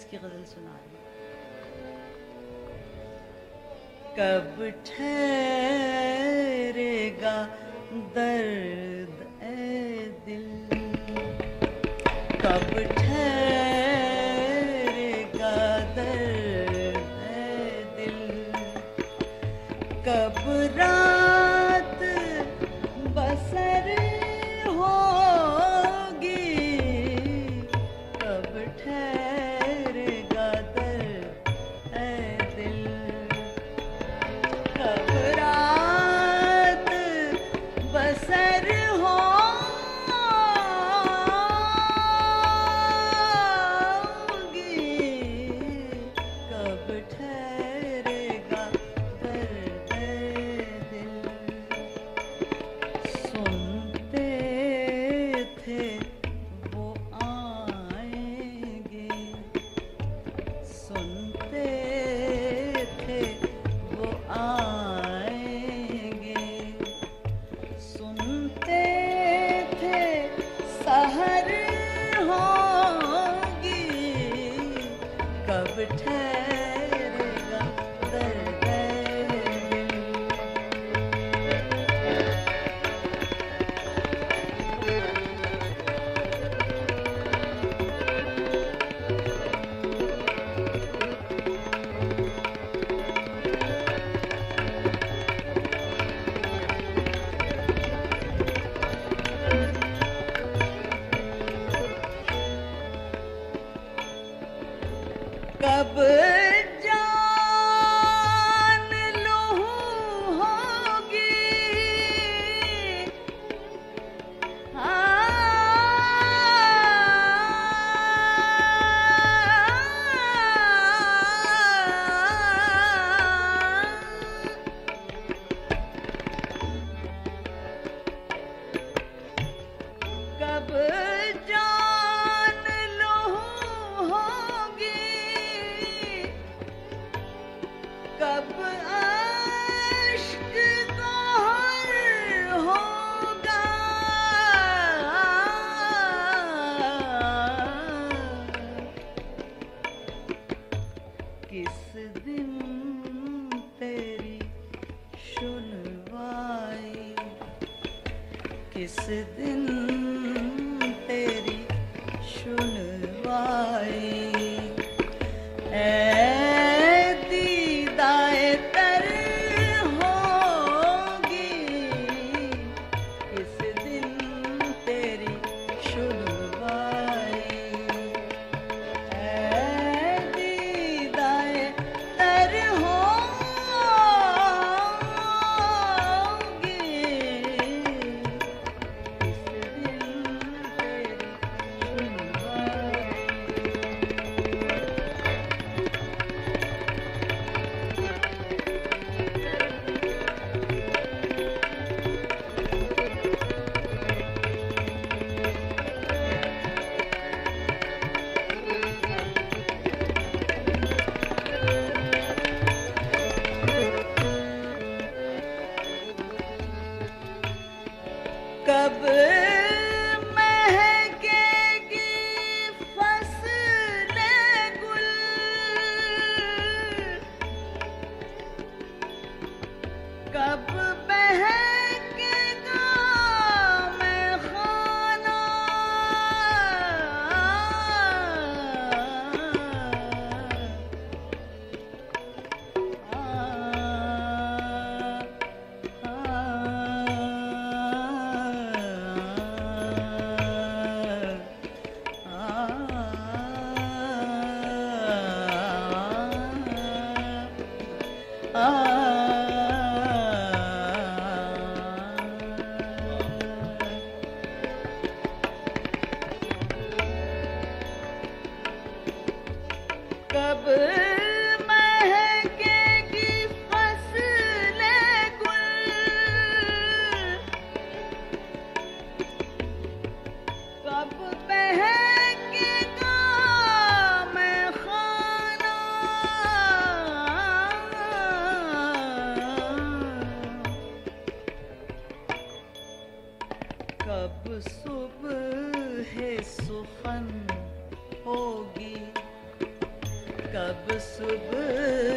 اس کی غزل سنا رہی کب ٹھہرے گا درد اے دل؟ کب ٹھہر کب Hey! آ پن ہوگی کب صبح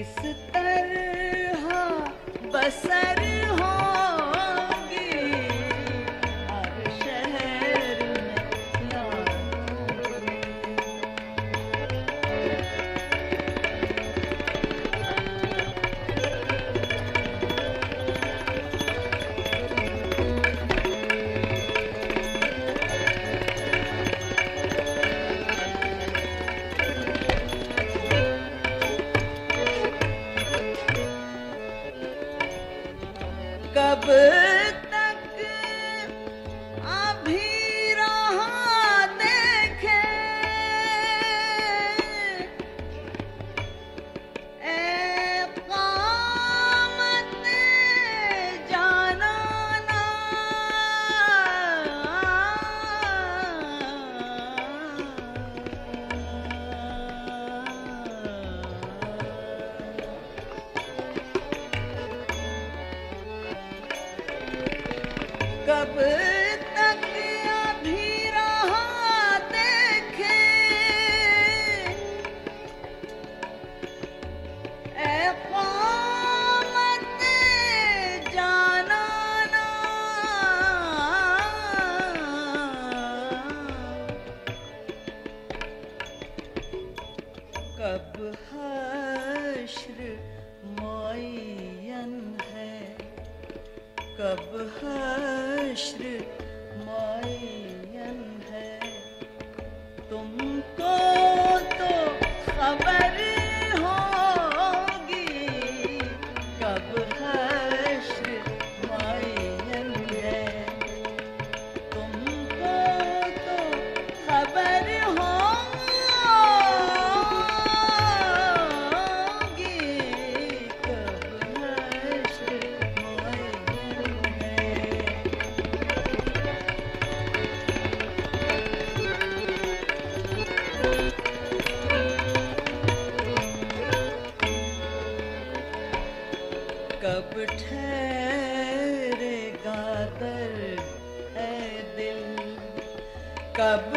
کس طرح ہاں، بسر۔ کپڑے حشر مائیں کب ٹھہرے گا در اے دل کب